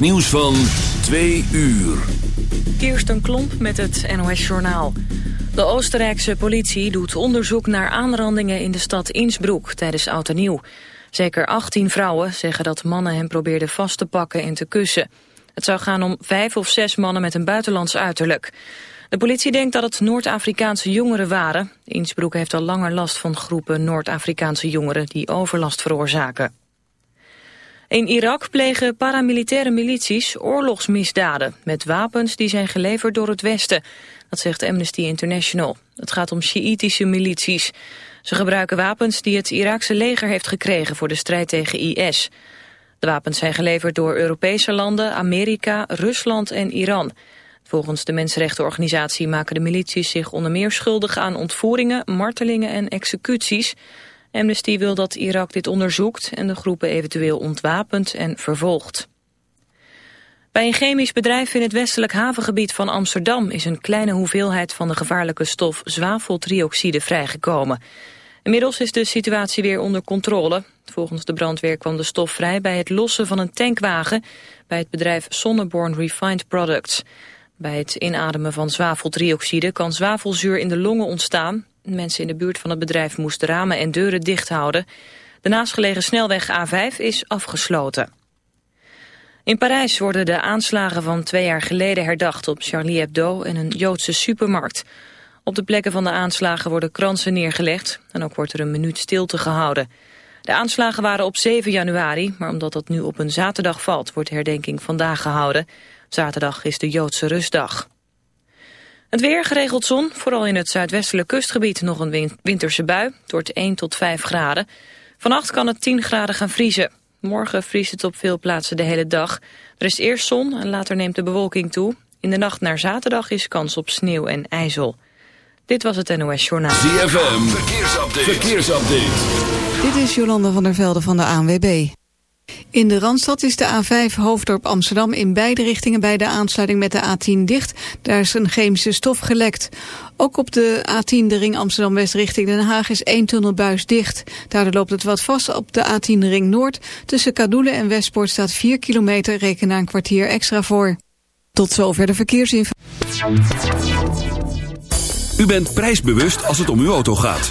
Nieuws van 2 uur. Kirsten Klomp met het NOS-journaal. De Oostenrijkse politie doet onderzoek naar aanrandingen in de stad Innsbruck tijdens Oud en Nieuw. Zeker 18 vrouwen zeggen dat mannen hen probeerden vast te pakken en te kussen. Het zou gaan om vijf of zes mannen met een buitenlands uiterlijk. De politie denkt dat het Noord-Afrikaanse jongeren waren. Innsbruck heeft al langer last van groepen Noord-Afrikaanse jongeren die overlast veroorzaken. In Irak plegen paramilitaire milities oorlogsmisdaden... met wapens die zijn geleverd door het Westen. Dat zegt Amnesty International. Het gaat om Sjiïtische milities. Ze gebruiken wapens die het Iraakse leger heeft gekregen... voor de strijd tegen IS. De wapens zijn geleverd door Europese landen, Amerika, Rusland en Iran. Volgens de mensenrechtenorganisatie maken de milities zich onder meer schuldig aan ontvoeringen, martelingen en executies... Amnesty wil dat Irak dit onderzoekt en de groepen eventueel ontwapent en vervolgt. Bij een chemisch bedrijf in het westelijk havengebied van Amsterdam is een kleine hoeveelheid van de gevaarlijke stof zwaveltrioxide vrijgekomen. Inmiddels is de situatie weer onder controle. Volgens de brandweer kwam de stof vrij bij het lossen van een tankwagen bij het bedrijf Sonneborn Refined Products. Bij het inademen van zwaveltrioxide kan zwavelzuur in de longen ontstaan. Mensen in de buurt van het bedrijf moesten ramen en deuren dicht houden. De naastgelegen snelweg A5 is afgesloten. In Parijs worden de aanslagen van twee jaar geleden herdacht op Charlie Hebdo en een Joodse supermarkt. Op de plekken van de aanslagen worden kransen neergelegd en ook wordt er een minuut stilte gehouden. De aanslagen waren op 7 januari, maar omdat dat nu op een zaterdag valt, wordt herdenking vandaag gehouden. Zaterdag is de Joodse rustdag. Het weer geregeld zon, vooral in het zuidwestelijk kustgebied nog een winterse bui. Het wordt 1 tot 5 graden. Vannacht kan het 10 graden gaan vriezen. Morgen vriest het op veel plaatsen de hele dag. Er is eerst zon en later neemt de bewolking toe. In de nacht naar zaterdag is kans op sneeuw en ijzel. Dit was het NOS Journaal. ZFM, verkeersupdate. verkeersupdate. Dit is Jolanda van der Velde van de ANWB. In de Randstad is de A5 Hoofddorp Amsterdam in beide richtingen bij de aansluiting met de A10 dicht. Daar is een chemische stof gelekt. Ook op de A10 de ring Amsterdam-West richting Den Haag is één tunnelbuis dicht. Daardoor loopt het wat vast op de A10 de ring Noord. Tussen Kadoelen en Westpoort staat 4 kilometer, reken een kwartier extra voor. Tot zover de verkeersinformatie. U bent prijsbewust als het om uw auto gaat.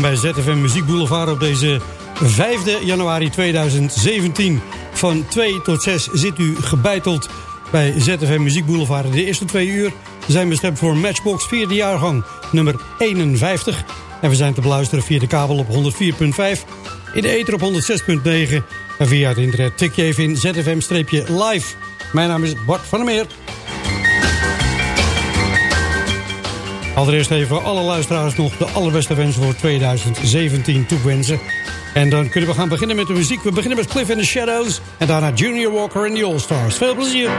bij ZFM Muziek Boulevard op deze 5 januari 2017. Van 2 tot 6 zit u gebeiteld bij ZFM Muziek Boulevard. De eerste twee uur zijn bestemd voor Matchbox 4e jaargang nummer 51. En we zijn te beluisteren via de kabel op 104.5, in de ether op 106.9 en via het internet tik je even in ZFM-live. Mijn naam is Bart van der Meer. Allereerst even alle luisteraars nog de allerbeste wensen voor 2017 toewensen. En dan kunnen we gaan beginnen met de muziek. We beginnen met Cliff in the Shadows en daarna Junior Walker en the All Stars. Veel plezier!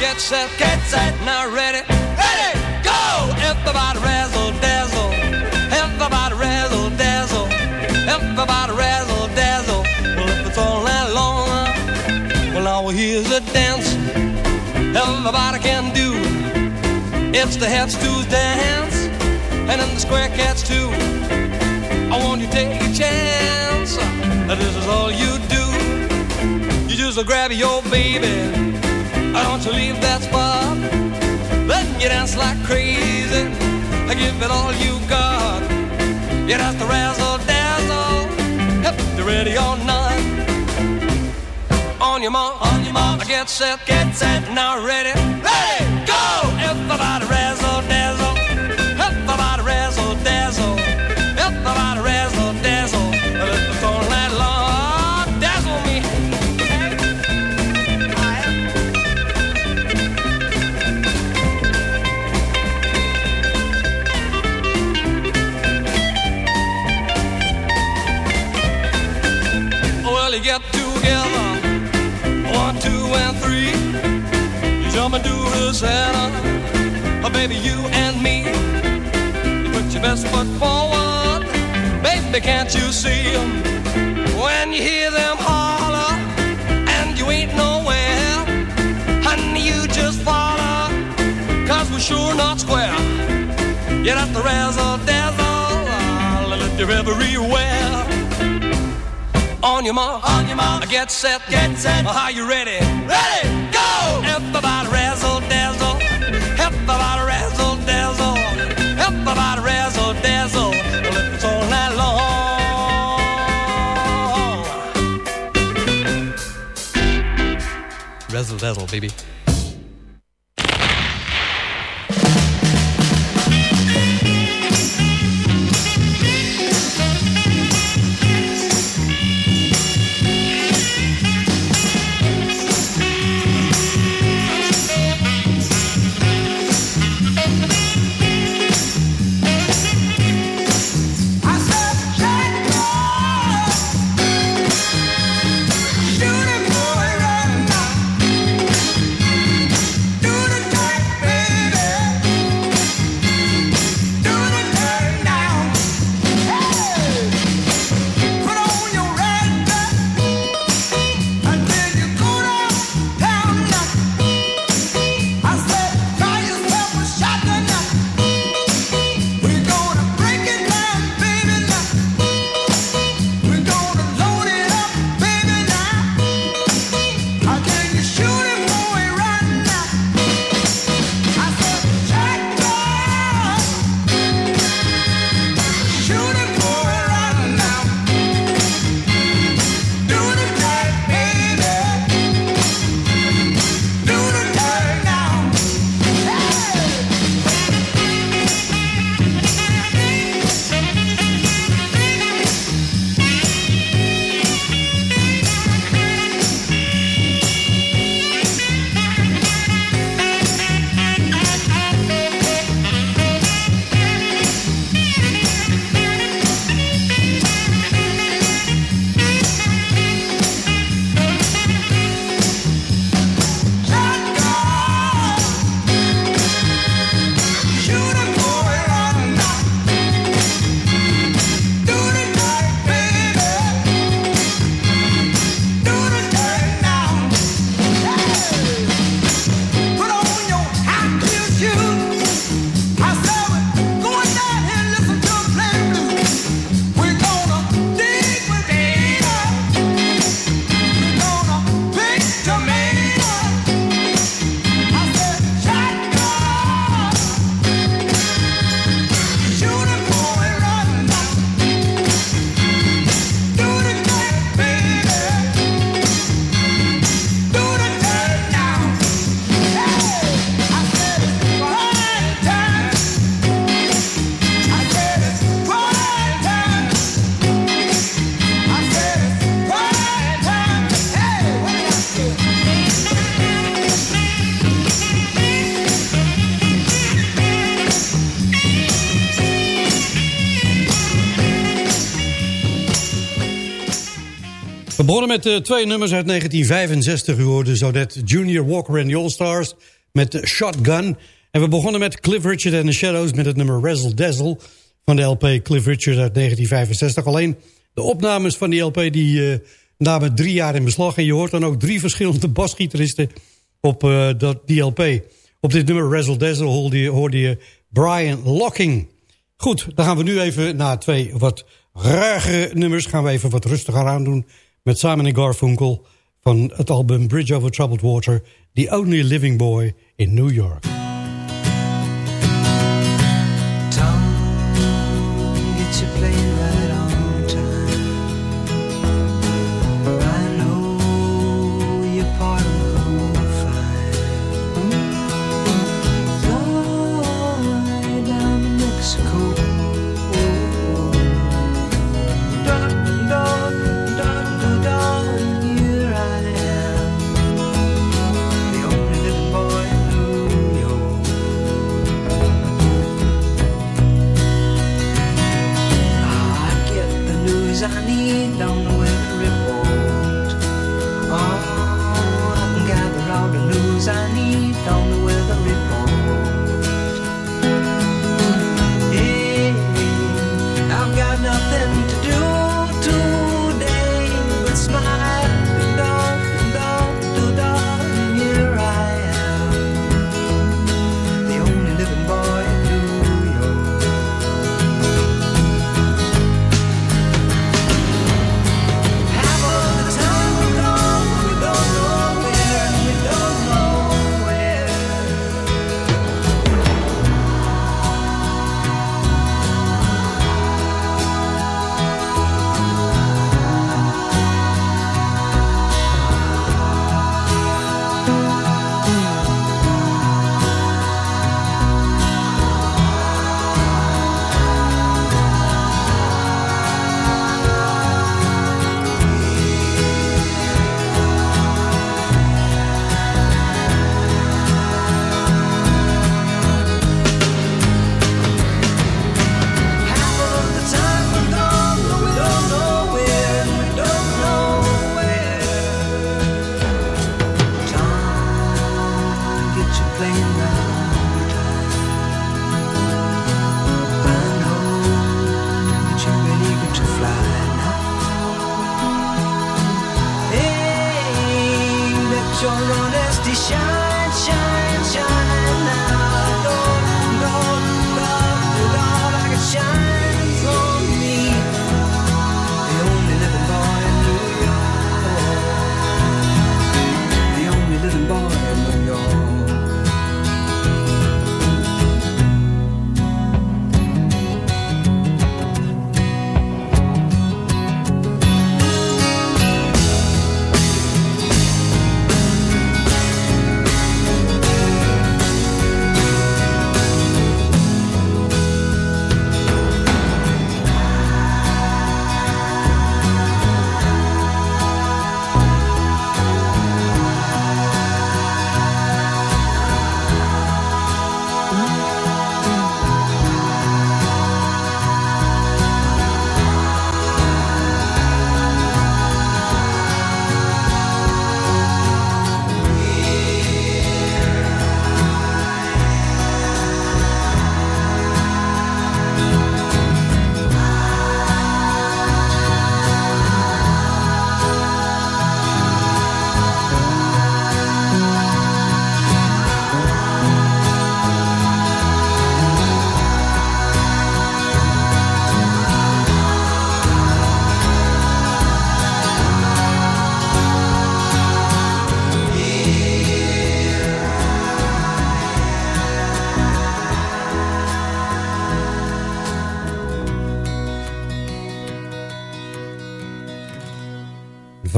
Get set, get set, now ready, go! Everybody can do. It's the head dance, and then the square cats too. I want you to take a chance. that This is all you do. You just grab your baby. I don't you leave that spot. Then you dance like crazy. I give it all you got. You dance the razzle dazzle. If you're ready or not. On your mark, on your mark. Get set, get set. Now ready, ready, go. Everybody razzle into oh, baby, you and me. You put your best foot forward, baby, can't you see? When you hear them holler, and you ain't nowhere, honey, you just follow, cause we're sure not square. Get at the razzle dazzle, I'll lift you everywhere. On your mark, on your mark, get set, get set. Are you ready? Ready, Razzle dazzle, baby. Begonnen met eh, twee nummers uit 1965. U hoorde zo Junior Walker and the All-Stars met Shotgun. En we begonnen met Cliff Richard and the Shadows met het nummer Razzle Dazzle van de LP Cliff Richard uit 1965. Alleen de opnames van die LP die, eh, namen drie jaar in beslag. En je hoort dan ook drie verschillende basgitaristen op eh, dat DLP. Op dit nummer Razzle Dazzle hoorde je, hoorde je Brian Locking. Goed, dan gaan we nu even naar twee wat rarere nummers. Gaan we even wat rustiger aan doen met Simon Garfunkel van het album Bridge Over Troubled Water. The Only Living Boy in New York.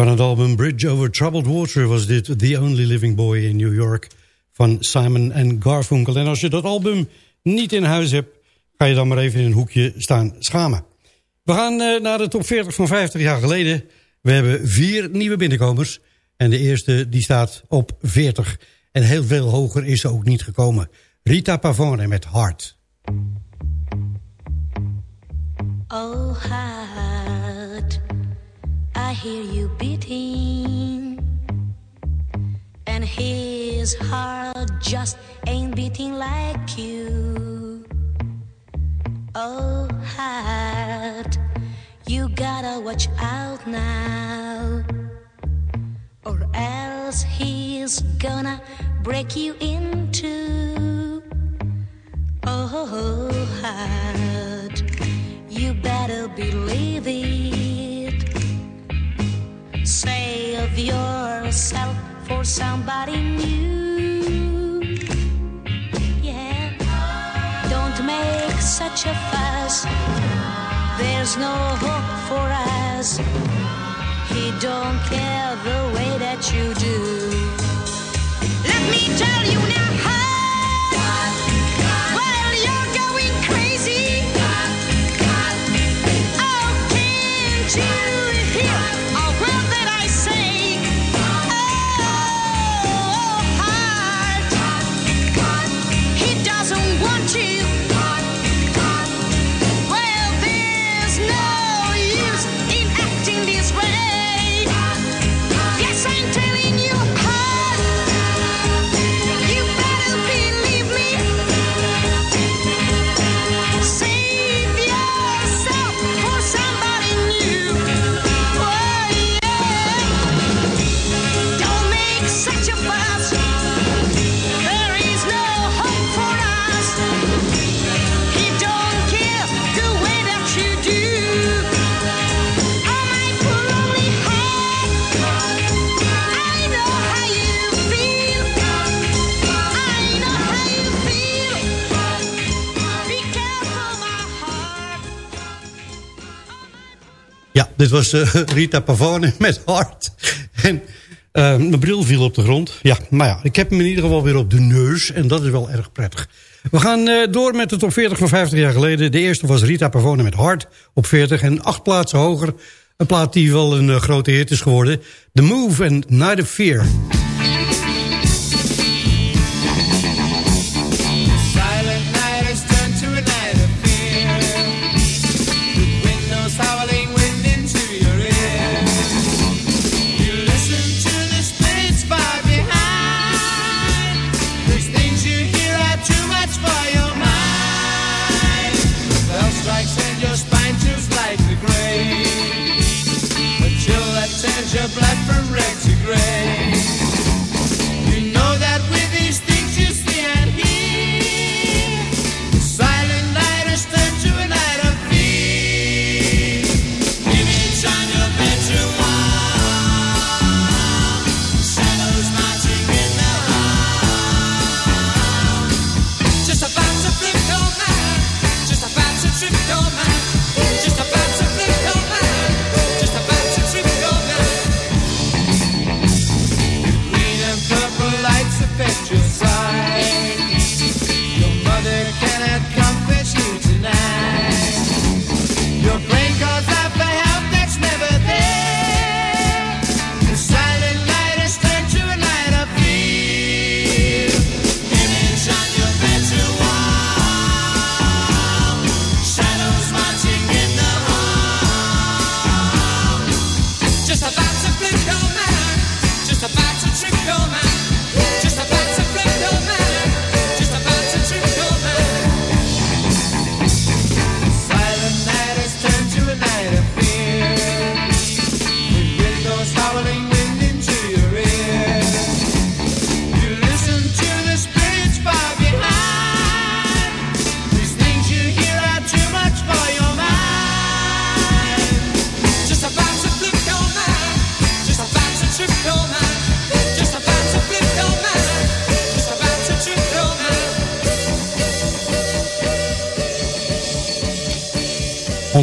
Van het album Bridge Over Troubled Water was dit The Only Living Boy in New York van Simon and Garfunkel. En als je dat album niet in huis hebt, ga je dan maar even in een hoekje staan schamen. We gaan eh, naar de top 40 van 50 jaar geleden. We hebben vier nieuwe binnenkomers. En de eerste die staat op 40. En heel veel hoger is ze ook niet gekomen. Rita Pavone met Hart. Oh, heart, I hear you beating. And his heart just ain't beating like you. Oh, heart, you gotta watch out now. Or else he's gonna break you in two. Oh, heart, you better believe it. Save yourself for somebody new. Yeah, don't make such a fuss. There's no hope for us. He don't care the way that you do. Let me tell you dit was eh, Rita Pavone met Hart. En eh, mijn bril viel op de grond. Ja, maar ja, ik heb hem in ieder geval weer op de neus. En dat is wel erg prettig. We gaan eh, door met de top 40 van 50 jaar geleden. De eerste was Rita Pavone met Hart op 40. En acht plaatsen hoger. Een plaat die wel een eh, grote hit is geworden. The Move and Night of Fear.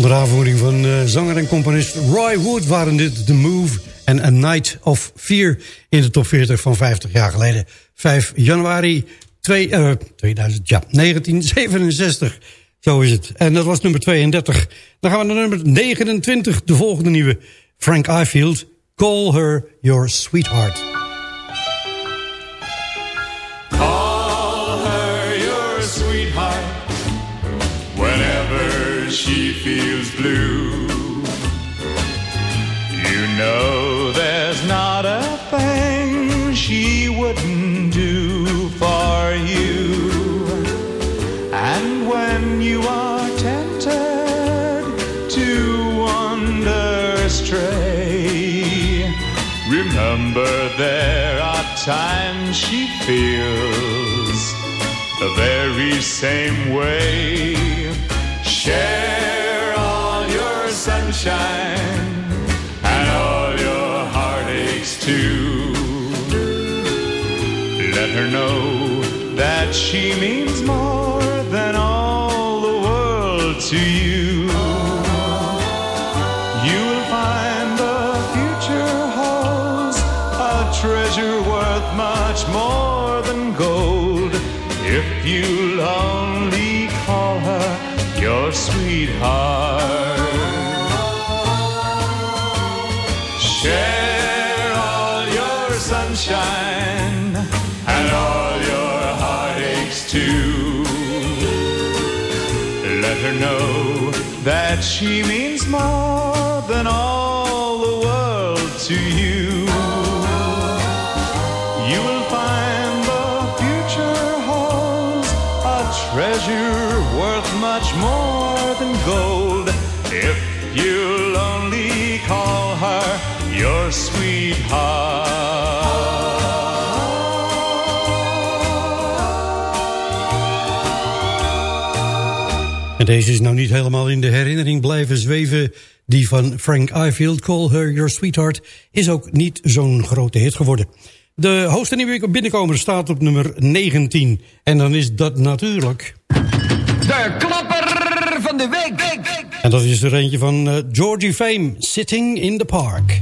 Onder aanvoering van eh, zanger en componist Roy Wood waren dit The Move en A Night of Fear in de top 40 van 50 jaar geleden. 5 januari 2, eh, 2000, ja, 1967. Zo is het. En dat was nummer 32. Dan gaan we naar nummer 29, de volgende nieuwe. Frank Ifield, Call Her Your Sweetheart. Feels blue. You know there's not a thing she wouldn't do for you. And when you are tempted to wander astray, Remember, there are times she feels the very same way. Share sunshine and all your heartaches too. Let her know that she means more than all the world to you. You'll find the future holds a treasure worth much more than gold if you'll only call her your sweetheart. Know that she means more than all the world to you. You will find the future holds a treasure worth much more than gold if you'll only call her your sweetheart. Deze is nou niet helemaal in de herinnering blijven zweven. Die van Frank Ifield, Call Her Your Sweetheart, is ook niet zo'n grote hit geworden. De hoogste nieuwe binnenkomer staat op nummer 19. En dan is dat natuurlijk... De klapper van de week. En dat is er eentje van uh, Georgie Fame, Sitting in the Park.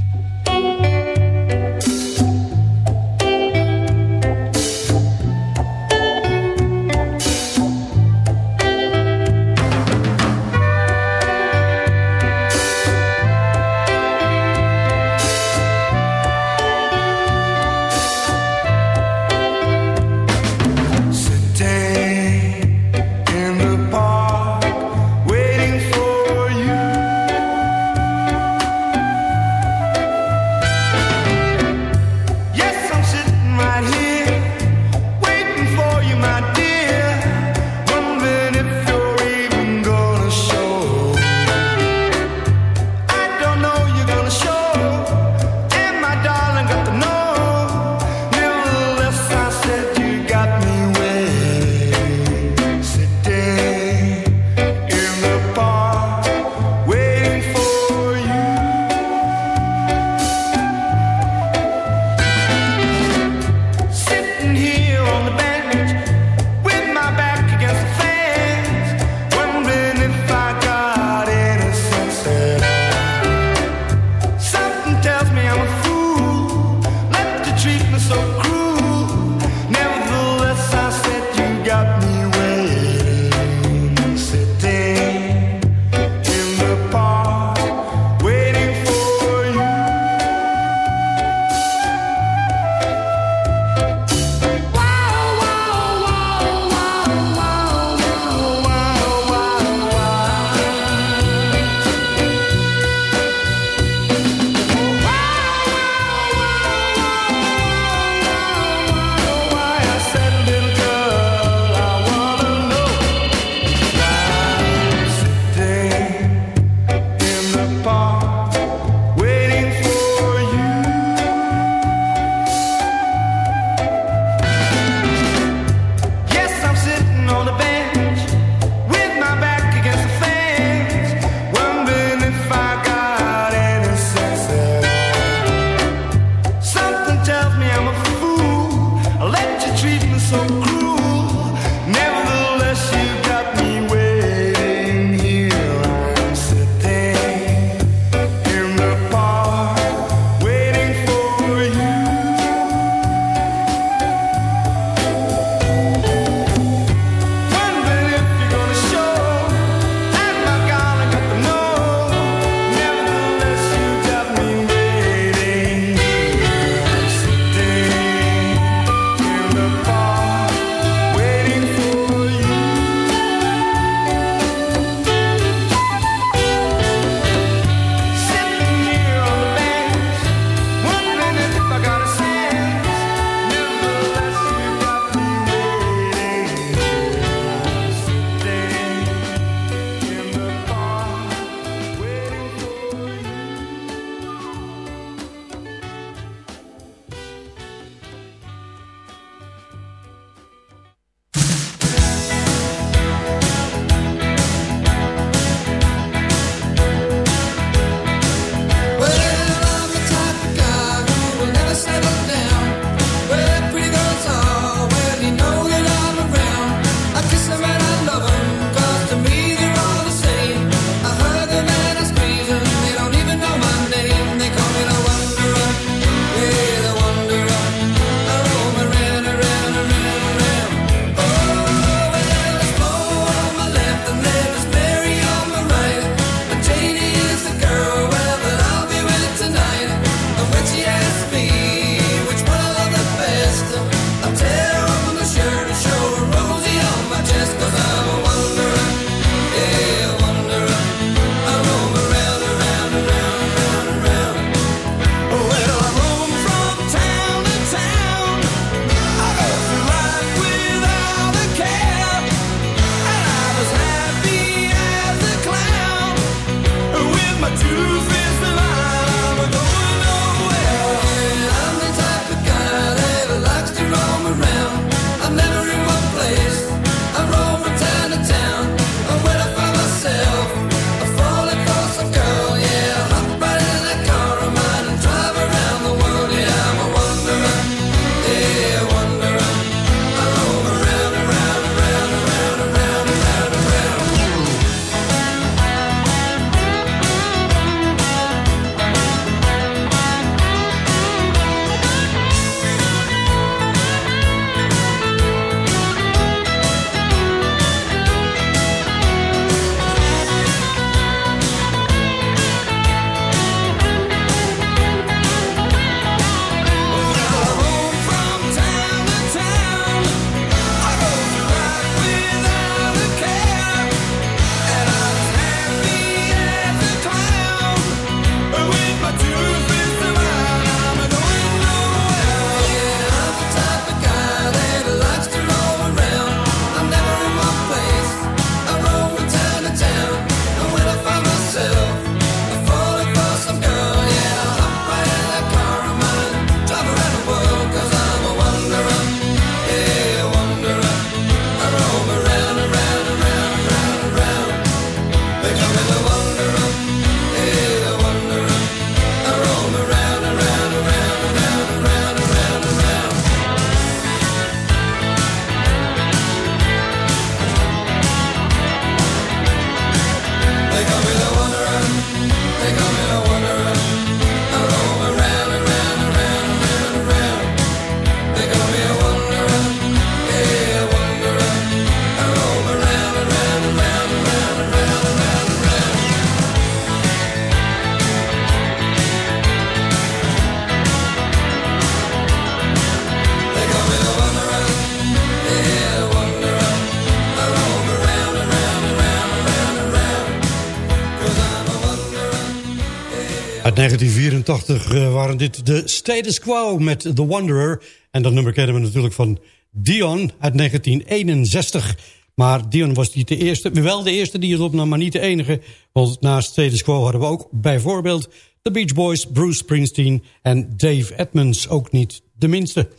1984 eh, waren dit de Status Quo met The Wanderer. En dat nummer kennen we natuurlijk van Dion uit 1961. Maar Dion was niet de eerste, wel de eerste die het opnam, maar niet de enige. Want naast Status Quo hadden we ook bijvoorbeeld The Beach Boys, Bruce Springsteen en Dave Edmonds. Ook niet de minste.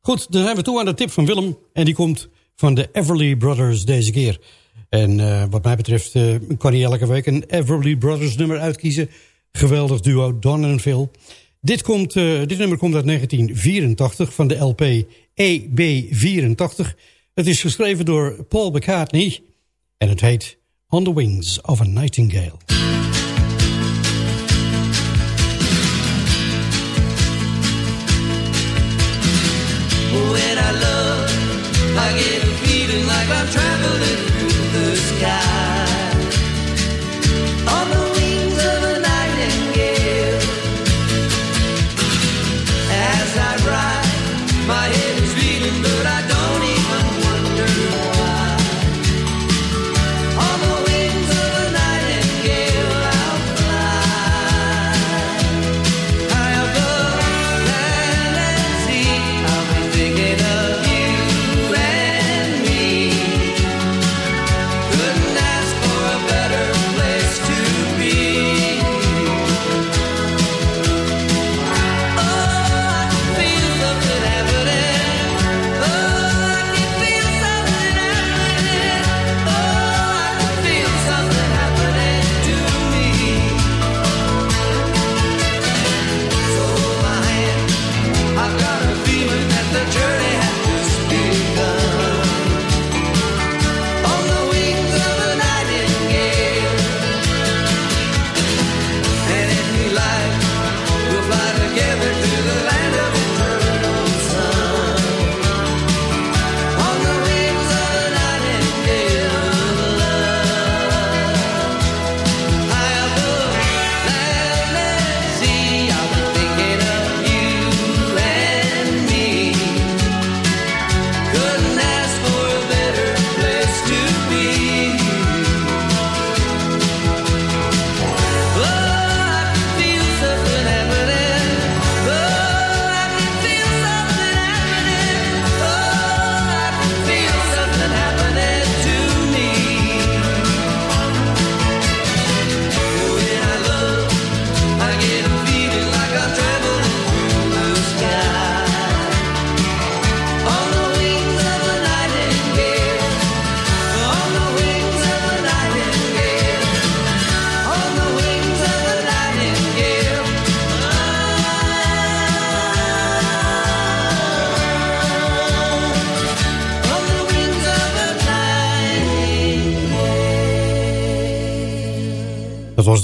Goed, dan zijn we toe aan de tip van Willem. En die komt van de Everly Brothers deze keer. En uh, wat mij betreft uh, kan hij elke week een Everly Brothers nummer uitkiezen. Geweldig duo, Don en Phil. Dit, komt, uh, dit nummer komt uit 1984 van de LP EB84. Het is geschreven door Paul McCartney. En het heet On the Wings of a Nightingale. I love, feeling like I'm traveling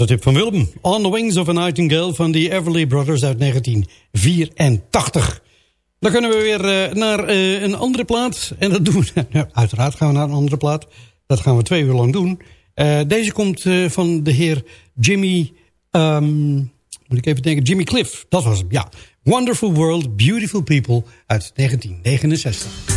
de tip van Willem. On the Wings of a Nightingale van de Everly Brothers uit 1984. Dan kunnen we weer eh, naar eh, een andere plaat. En dat doen we... Ja, uiteraard gaan we naar een andere plaat. Dat gaan we twee uur lang doen. Eh, deze komt van de heer Jimmy... ehm, moet ik even denken, Jimmy Cliff. Dat was hem, ja. Wonderful World, Beautiful People uit 1969.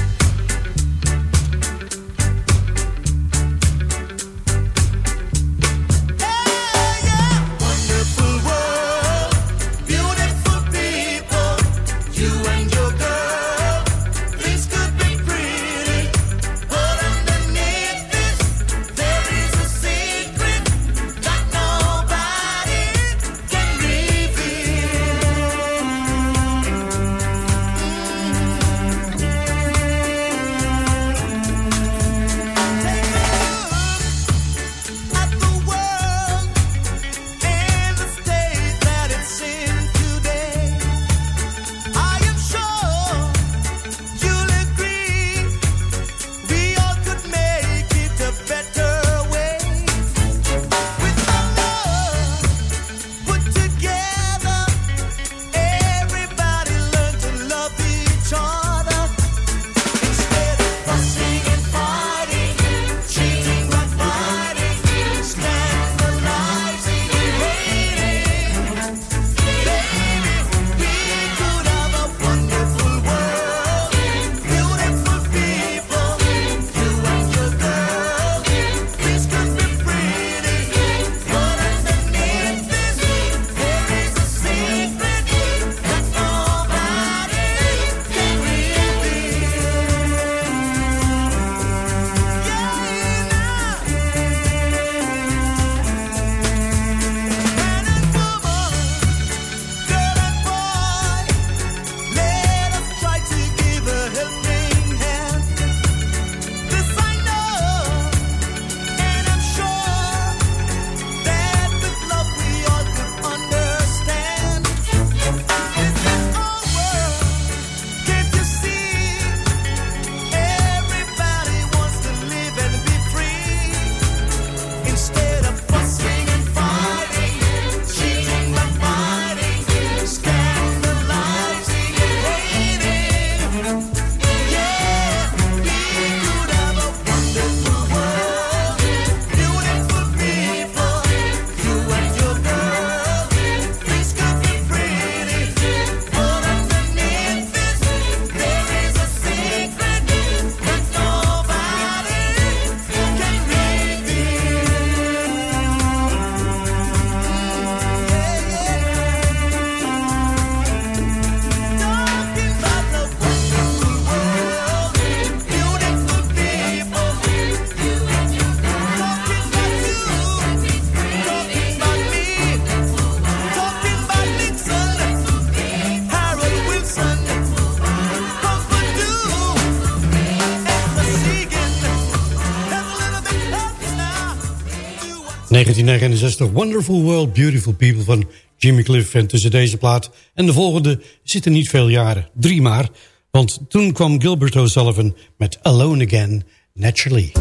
1969, Wonderful World, Beautiful People van Jimmy Cliff. En tussen deze plaat en de volgende zitten niet veel jaren. Drie maar. Want toen kwam Gilbert O'Sullivan met Alone Again, Naturally.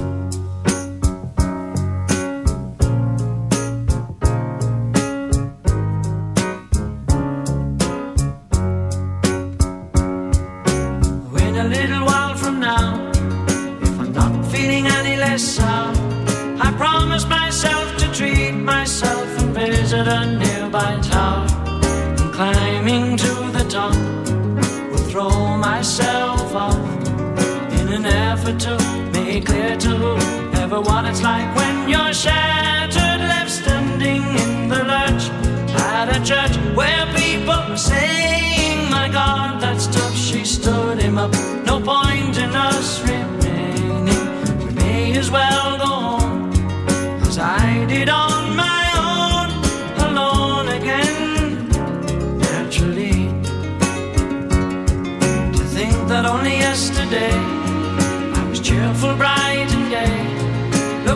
never to make clear to everyone. It's like when you're shattered.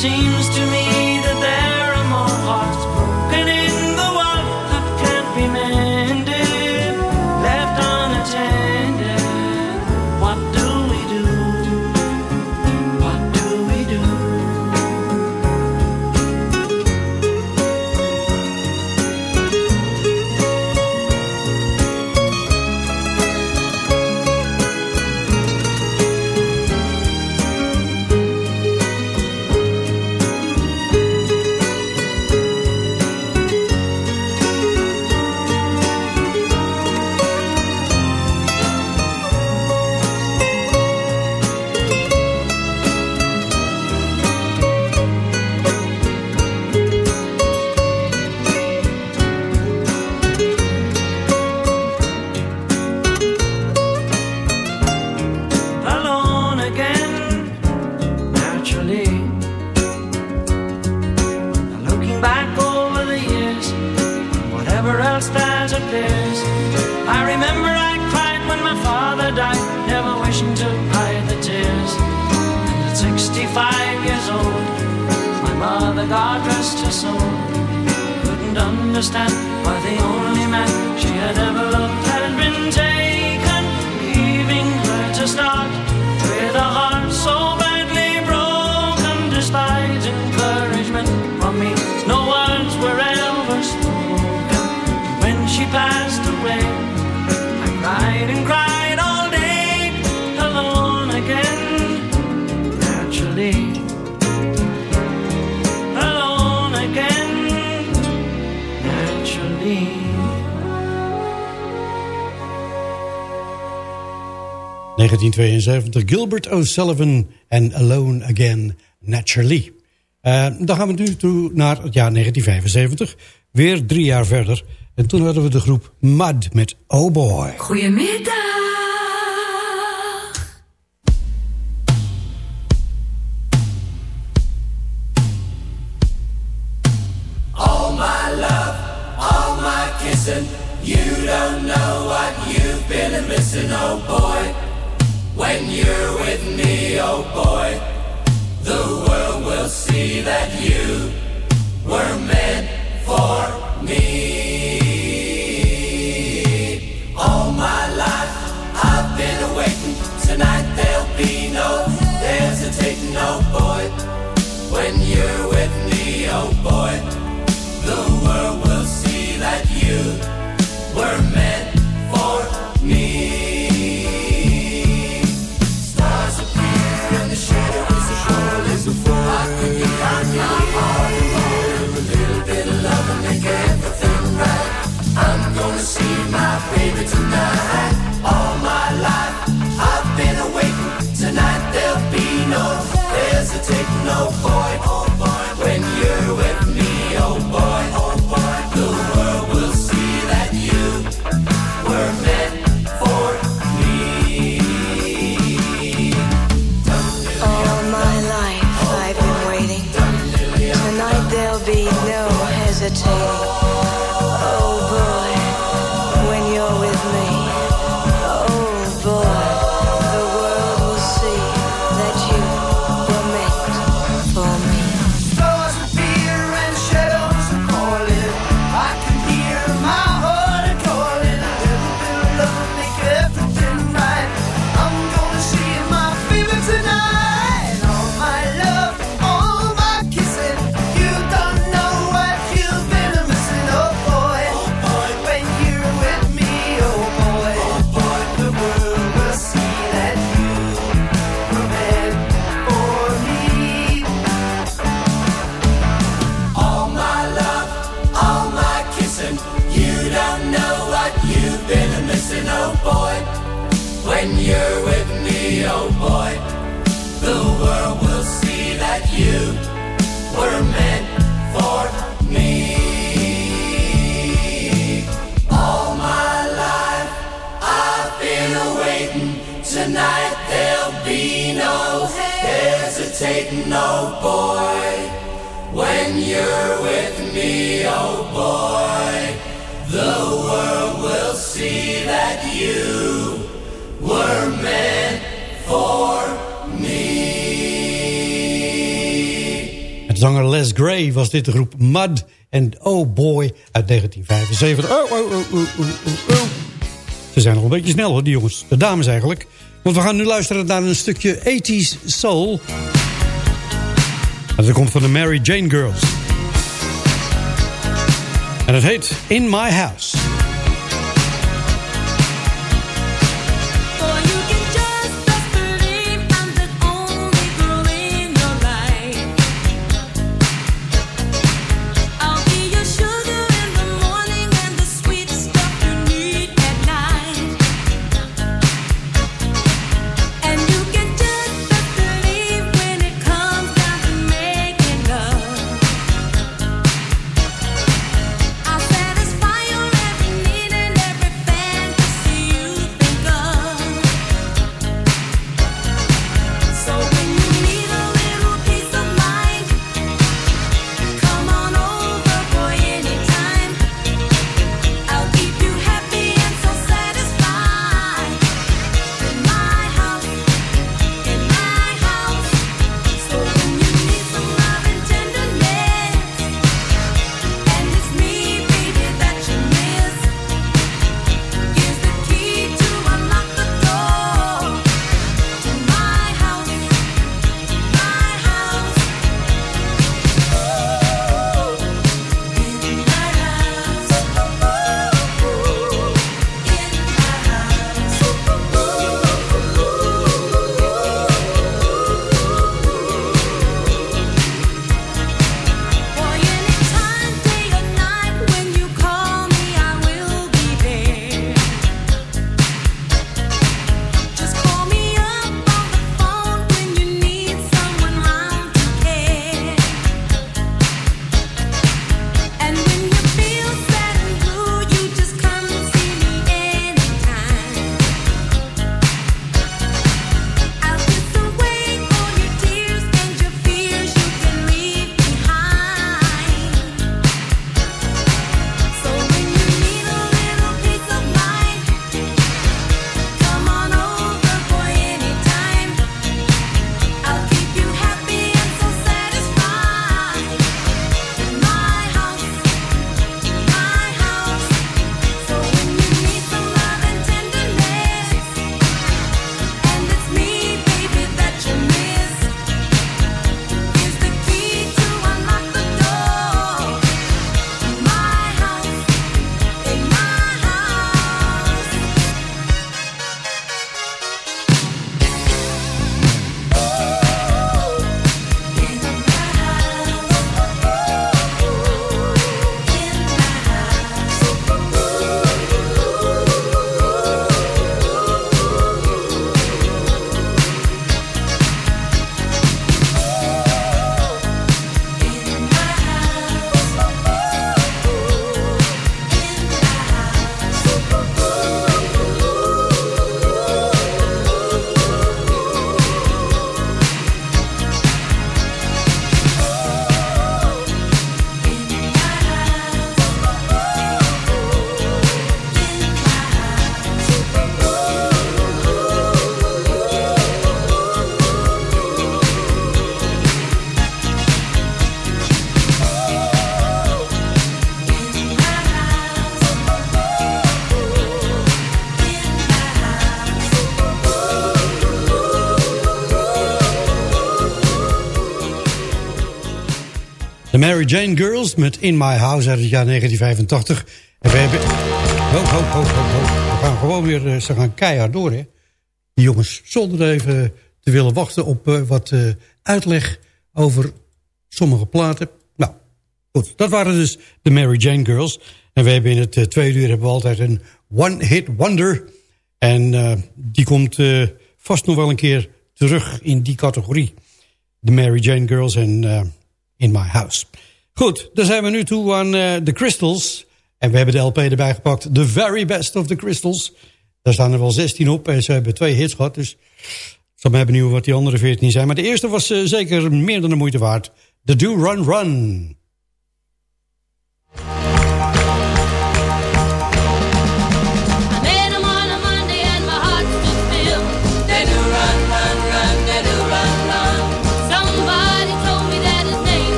seems 1972, Gilbert O'Sullivan en Alone Again, Naturally. Eh, dan gaan we nu toe naar het jaar 1975. Weer drie jaar verder. En toen hadden we de groep Mud met Oh Boy. Goedemiddag. You don't know what you've been missing, oh boy. When you're with me, oh boy, the world will see that you were meant for me. All my life I've been waiting. Tonight there'll be no hesitating, oh boy. When you're with me, oh boy, no boy. Oh boy. When you're with me, oh boy, the world will see that you were meant for me. All my life, I've been waiting. Tonight there'll be no hesitating, oh boy. When you're with me, oh boy, the world see that you were meant for me. Met zanger Les Gray was dit de groep Mud en Oh Boy uit 1975. Oh, oh, oh, oh, oh, oh, oh. Ze zijn nog een beetje snel hoor, die jongens. De dames eigenlijk. Want we gaan nu luisteren naar een stukje 80s soul. En dat komt van de Mary Jane Girls. En het heet In My House. Mary Jane Girls met In My House uit het jaar 1985. En we hebben... Ho, ho, ho, ho. We gaan gewoon weer... eh, Ze gaan keihard door, hè. Die jongens, zonder even te willen wachten op eh, wat eh, uitleg over sommige platen. Nou, goed. Dat waren dus de Mary Jane Girls. En we hebben in het tweede uur hebben we altijd een one-hit wonder. En die komt vast nog wel een keer terug in die categorie. De Mary Jane Girls en In My House. Goed, dan zijn we nu toe aan eh The Crystals. En we hebben de LP erbij gepakt. The Very Best of the Crystals. Daar staan er wel 16 op en ze hebben twee hits gehad. Dus ik zal mij benieuwen wat die andere 14 zijn. Maar de eerste was eh, zeker meer dan de moeite waard. The Do Run Run.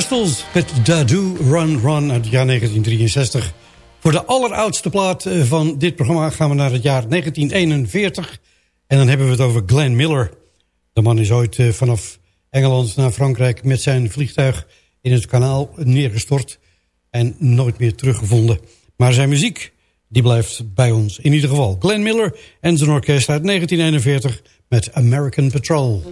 Crystals met Dadu Run Run uit het jaar 1963. Voor de alleroudste plaat eh, van dit programma gaan we naar het jaar 1941. En dan hebben we het over Glenn Miller. De man is ooit eh, vanaf Engeland naar Frankrijk met zijn vliegtuig in het kanaal neergestort. En nooit meer teruggevonden. Maar zijn muziek, die blijft bij ons. In ieder geval Glenn Miller en zijn orkest uit 1941 met American Patrol.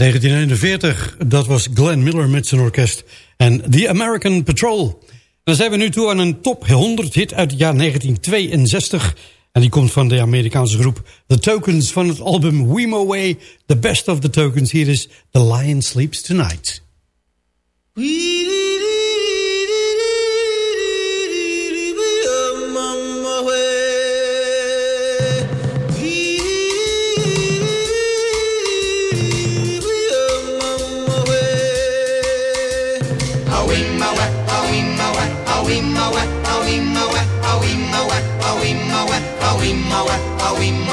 1941, dat was Glenn Miller met zijn orkest en The American Patrol. Dan zijn we nu toe aan een top 100 hit uit het jaar 1962. En die komt van de Amerikaanse groep The Tokens van het album Wemo Way, The Best of the Tokens. Hier is The Lion Sleeps Tonight. In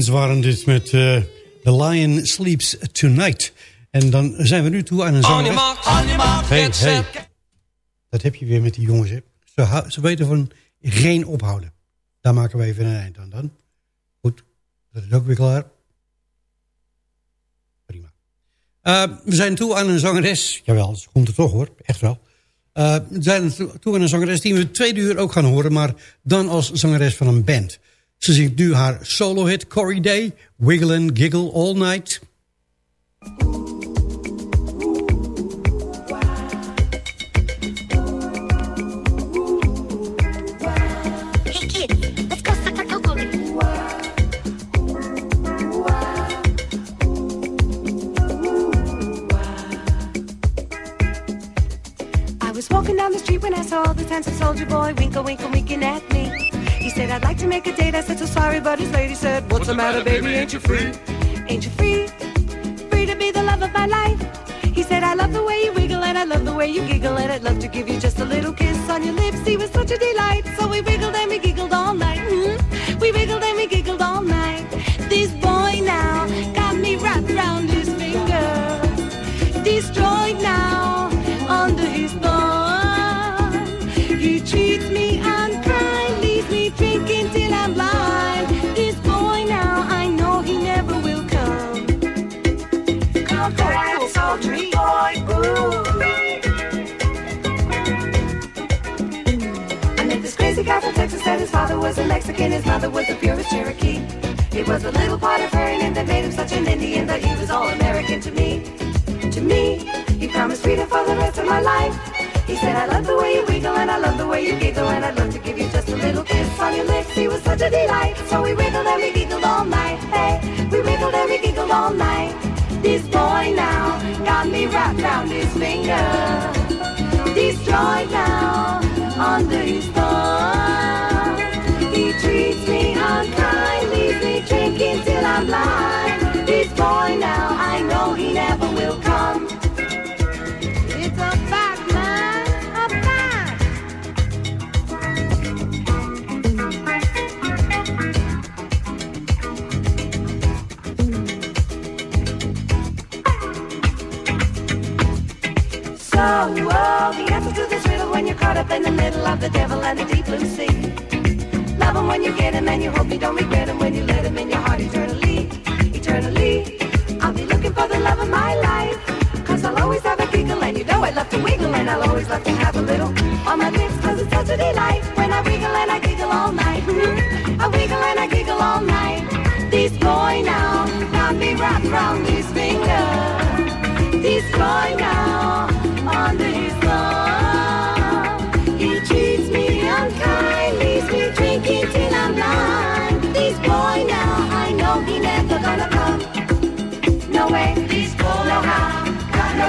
Tokens waren dit met eh, The Lion Sleeps Tonight. En dan zijn we nu toe aan een mark, Hey, hey. Dat heb je weer met die jongens, hè. Ze, ze weten van geen ophouden. Daar maken we even een eind aan dan. Goed, dat is ook weer klaar. Prima. Eh, we zijn toe aan een zangeres. Jawel, ze komt er toch hoor, echt wel. Eh, we zijn toe aan een zangeres die we tweede uur ook gaan horen... maar dan als zangeres van een band. Ze zingt nu haar solo-hit Corey Day... Wiggle and Giggle All Night... I was walking down the street when I saw the soldier boy. Winkle, winkle, winking at said, I'd like to make a date. I said, so sorry, but his lady said, What's, the matter, baby? Ain't you free? Ain't you free? Free to be the love of my life. He said, I love the way you wiggle and I love the way you giggle and I'd love to give you just a little kiss on your lips. He was such a delight. So we wiggled and we giggled all night. Was a Mexican, his mother was the purest Cherokee. He was a little part of her and that made him such an Indian that he was all American to me. To me, he promised freedom for the rest of my life. He said, I love the way you wiggle and I love the way you giggle and I'd love to give you just a little kiss on your lips. He was such a delight. So we wiggled and we giggled all night. Hey, we wiggled and we giggled all night. This boy now got got me wrapped round his finger. Destroyed now under his thumb. He treats me unkind, leaves me drinking till I'm blind. This boy now, I know he never will come. It's a fact, man, a fact. So, oh, the answer to this riddle when you're caught up in the middle of the devil and the deep blue sea. Love him when you get him and you hope you don't regret him when you let him in your heart eternally, eternally. I'll be looking for the love of my life. Cause I'll always have a giggle and you know I love to wiggle and I'll always love to have a little on my lips cause it's such a delight when I wiggle and I giggle all night. I wiggle and I giggle all night. This boy now got me wrapped round his finger. This boy now under his thumb.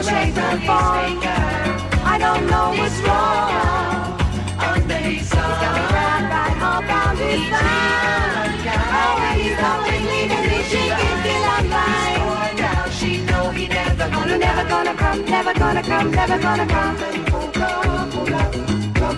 I don't know what's wrong. He's got me wrapped right all round his thumb. Oh, he's always leaving me drinking till I'm blind. She know he never gonna, never gonna come, never gonna come, never gonna come. Tot